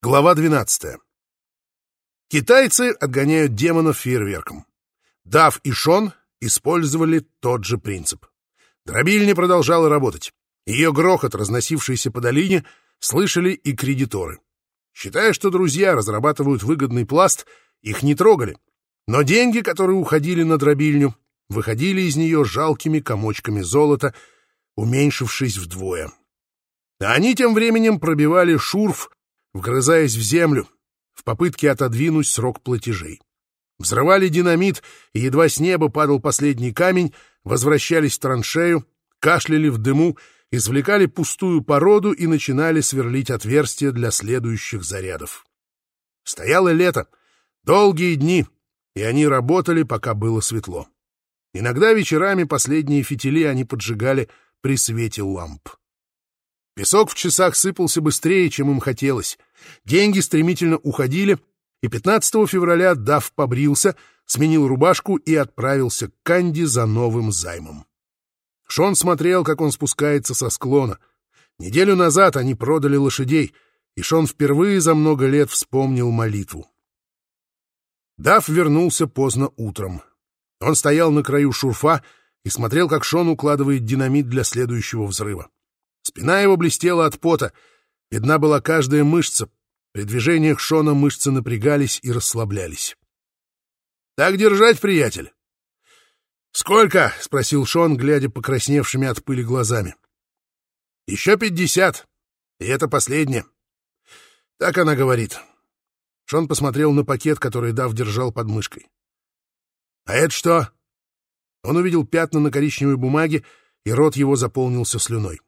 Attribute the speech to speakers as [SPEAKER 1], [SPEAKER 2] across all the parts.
[SPEAKER 1] Глава 12. Китайцы отгоняют демонов фейерверком. Дав и Шон использовали тот же принцип. Дробильня продолжала работать. Ее грохот, разносившийся по долине, слышали и кредиторы. Считая, что друзья разрабатывают выгодный пласт, их не трогали. Но деньги, которые уходили на дробильню, выходили из нее жалкими комочками золота, уменьшившись вдвое. А они тем временем пробивали шурф, вгрызаясь в землю, в попытке отодвинуть срок платежей. Взрывали динамит, и едва с неба падал последний камень, возвращались в траншею, кашляли в дыму, извлекали пустую породу и начинали сверлить отверстия для следующих зарядов. Стояло лето, долгие дни, и они работали, пока было светло. Иногда вечерами последние фитили они поджигали при свете ламп. Песок в часах сыпался быстрее, чем им хотелось. Деньги стремительно уходили, и 15 февраля Дав побрился, сменил рубашку и отправился к Канди за новым займом. Шон смотрел, как он спускается со склона. Неделю назад они продали лошадей, и Шон впервые за много лет вспомнил молитву. Дав вернулся поздно утром. Он стоял на краю шурфа и смотрел, как Шон укладывает динамит для следующего взрыва. Спина его блестела от пота, видна была каждая мышца. При движениях Шона мышцы напрягались и расслаблялись. «Так держать, приятель!» «Сколько?» — спросил Шон, глядя покрасневшими от пыли глазами. «Еще пятьдесят, и это последнее». Так она говорит. Шон посмотрел на пакет, который Дав держал под мышкой. «А это что?» Он увидел пятна на коричневой бумаге, и рот его заполнился слюной.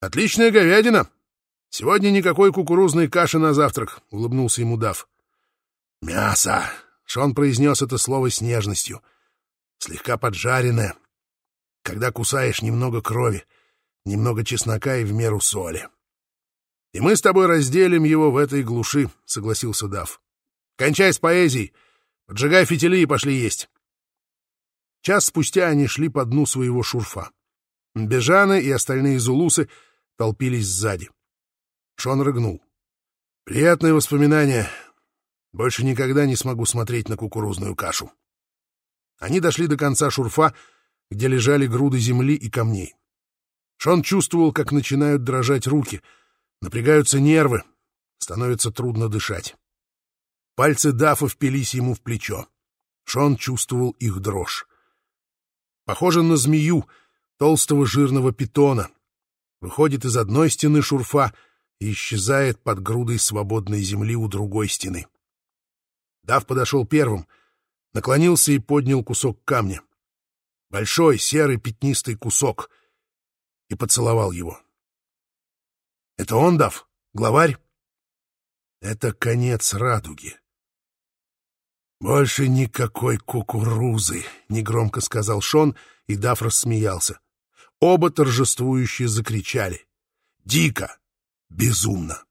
[SPEAKER 1] «Отличная говядина! Сегодня никакой кукурузной каши на завтрак», — улыбнулся ему Дав. «Мясо!» — Шон произнес это слово с нежностью. «Слегка поджаренное. Когда кусаешь немного крови, немного чеснока и в меру соли. И мы с тобой разделим его в этой глуши», — согласился Дав. «Кончай с поэзией, поджигай фитили и пошли есть». Час спустя они шли по дну своего шурфа. Бежаны и остальные зулусы — толпились сзади. Шон рыгнул. «Приятные воспоминания. Больше никогда не смогу смотреть на кукурузную кашу». Они дошли до конца шурфа, где лежали груды земли и камней. Шон чувствовал, как начинают дрожать руки, напрягаются нервы, становится трудно дышать. Пальцы Дафа впились ему в плечо. Шон чувствовал их дрожь. Похоже на змею, толстого жирного питона, выходит из одной стены шурфа и исчезает под грудой свободной земли у другой стены. Дав подошел первым, наклонился и поднял кусок камня. Большой, серый, пятнистый кусок. И поцеловал его. — Это он, Дав? Главарь? — Это конец радуги. — Больше никакой кукурузы, — негромко сказал Шон, и Дав рассмеялся. — Оба торжествующие закричали. Дико, безумно.